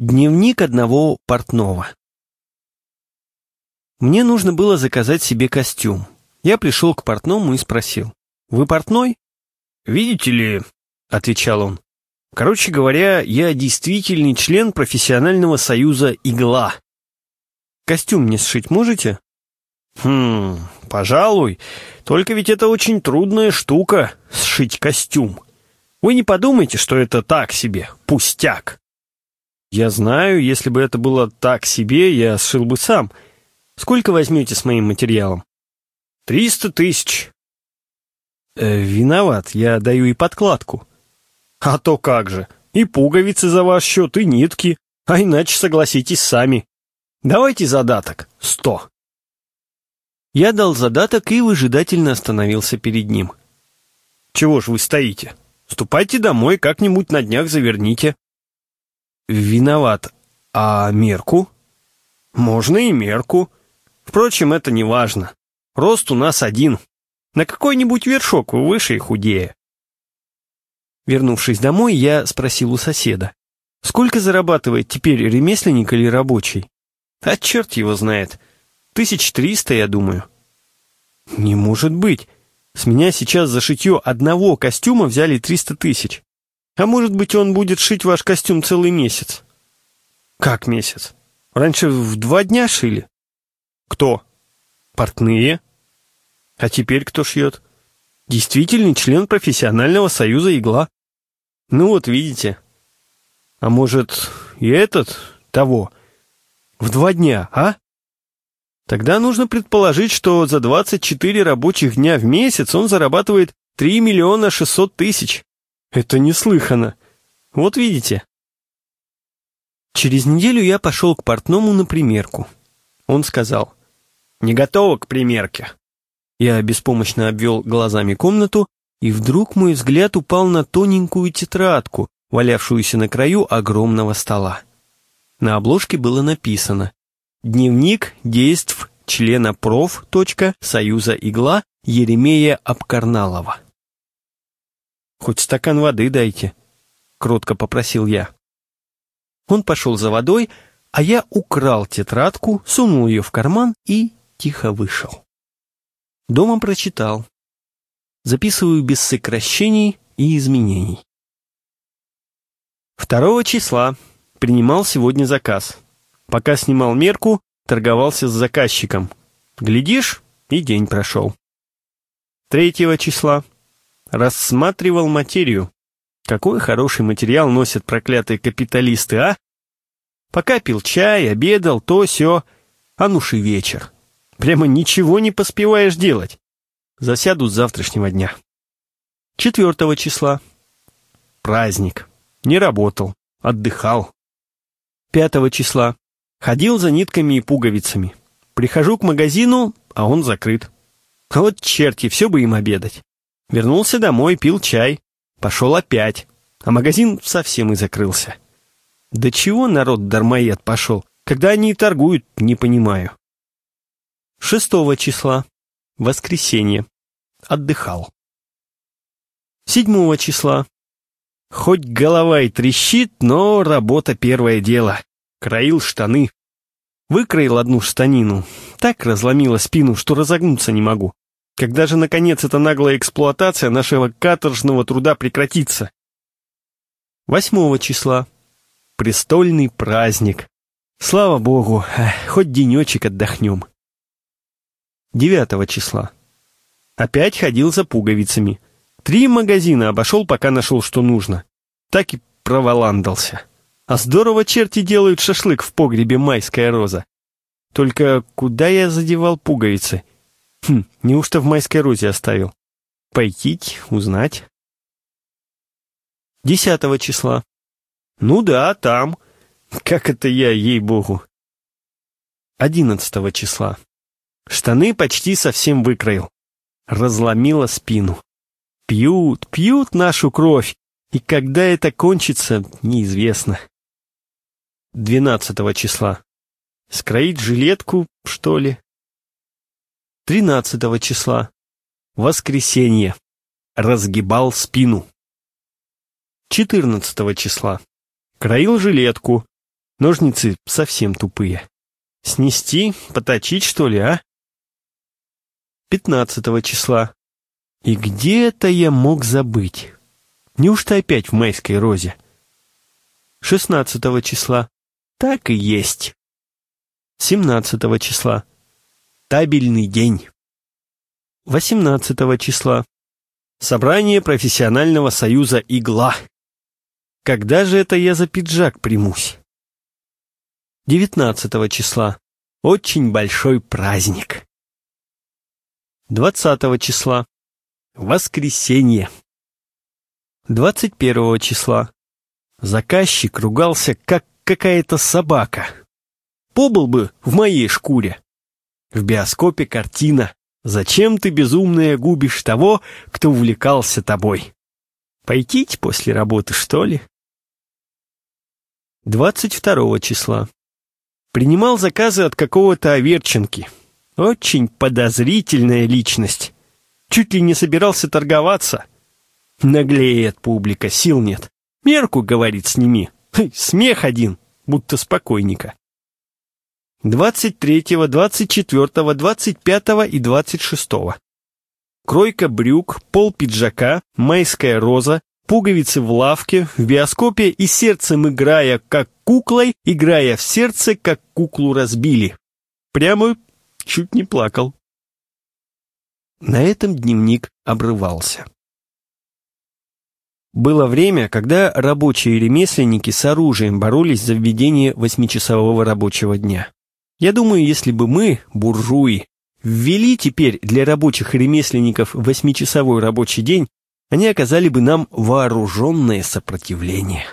Дневник одного портного. Мне нужно было заказать себе костюм. Я пришел к портному и спросил. «Вы портной?» «Видите ли», — отвечал он. «Короче говоря, я действительный член профессионального союза «Игла». Костюм мне сшить можете?» «Хм, пожалуй. Только ведь это очень трудная штука — сшить костюм. Вы не подумайте, что это так себе, пустяк». «Я знаю, если бы это было так себе, я сшил бы сам. Сколько возьмете с моим материалом?» «Триста тысяч». Э, «Виноват, я даю и подкладку». «А то как же, и пуговицы за ваш счет, и нитки, а иначе согласитесь сами. Давайте задаток, сто». Я дал задаток и выжидательно остановился перед ним. «Чего ж вы стоите? Ступайте домой, как-нибудь на днях заверните». Виноват. А мерку? Можно и мерку. Впрочем, это не важно. Рост у нас один. На какой-нибудь вершок вы выше и худее. Вернувшись домой, я спросил у соседа. Сколько зарабатывает теперь ремесленник или рабочий? А черт его знает. Тысяч триста, я думаю. Не может быть. С меня сейчас за шитье одного костюма взяли триста тысяч. А может быть, он будет шить ваш костюм целый месяц? Как месяц? Раньше в два дня шили. Кто? Портные. А теперь кто шьет? Действительный член профессионального союза игла. Ну вот, видите. А может, и этот того? В два дня, а? Тогда нужно предположить, что за 24 рабочих дня в месяц он зарабатывает 3 миллиона 600 тысяч. Это неслыханно. Вот видите. Через неделю я пошел к портному на примерку. Он сказал, «Не готово к примерке». Я беспомощно обвел глазами комнату, и вдруг мой взгляд упал на тоненькую тетрадку, валявшуюся на краю огромного стола. На обложке было написано «Дневник действ члена проф. Союза Игла Еремея Абкарналова». «Хоть стакан воды дайте», — кротко попросил я. Он пошел за водой, а я украл тетрадку, сунул ее в карман и тихо вышел. Дома прочитал. Записываю без сокращений и изменений. Второго числа принимал сегодня заказ. Пока снимал мерку, торговался с заказчиком. Глядишь, и день прошел. Третьего числа рассматривал материю. Какой хороший материал носят проклятые капиталисты, а? Пока пил чай, обедал, то все, а ну и вечер. Прямо ничего не поспеваешь делать. Засяду с завтрашнего дня. Четвертого числа. Праздник. Не работал, отдыхал. Пятого числа. Ходил за нитками и пуговицами. Прихожу к магазину, а он закрыт. А вот черти, все бы им обедать. Вернулся домой, пил чай. Пошел опять. А магазин совсем и закрылся. Да чего народ дармоед пошел? Когда они и торгуют, не понимаю. Шестого числа. Воскресенье. Отдыхал. Седьмого числа. Хоть голова и трещит, но работа первое дело. Краил штаны. Выкроил одну штанину. Так разломила спину, что разогнуться не могу. Когда же, наконец, эта наглая эксплуатация нашего каторжного труда прекратится? Восьмого числа. Престольный праздник. Слава богу, хоть денечек отдохнем. Девятого числа. Опять ходил за пуговицами. Три магазина обошел, пока нашел, что нужно. Так и проволандался. А здорово черти делают шашлык в погребе «Майская роза». Только куда я задевал пуговицы? Хм, неужто в майской розе оставил? Пойти, узнать. Десятого числа. Ну да, там. Как это я, ей-богу. Одиннадцатого числа. Штаны почти совсем выкроил. Разломила спину. Пьют, пьют нашу кровь, и когда это кончится, неизвестно. Двенадцатого числа. Скроить жилетку, что ли? 13 числа. Воскресенье. Разгибал спину. 14 числа. Краил жилетку. Ножницы совсем тупые. Снести, поточить, что ли, а? 15 числа. И где это я мог забыть? Неужто опять в майской розе? 16 числа. Так и есть. 17 числа. Табельный день. 18 числа. Собрание профессионального союза «Игла». Когда же это я за пиджак примусь? 19 числа. Очень большой праздник. 20 числа. Воскресенье. 21 числа. Заказчик ругался, как какая-то собака. Побыл бы в моей шкуре. В биоскопе картина «Зачем ты, безумная, губишь того, кто увлекался тобой?» Пойтить после работы, что ли? 22 числа. Принимал заказы от какого-то оверченки. Очень подозрительная личность. Чуть ли не собирался торговаться. Наглеет публика, сил нет. Мерку, говорит, сними. Смех один, будто спокойника. 23, 24, 25 и 26. Кройка брюк, пол пиджака, майская роза, пуговицы в лавке, в биоскопе и сердцем играя, как куклой, играя в сердце, как куклу разбили. Прямо чуть не плакал. На этом дневник обрывался. Было время, когда рабочие ремесленники с оружием боролись за введение восьмичасового рабочего дня. Я думаю, если бы мы, буржуи, ввели теперь для рабочих и ремесленников восьмичасовой рабочий день, они оказали бы нам вооруженное сопротивление.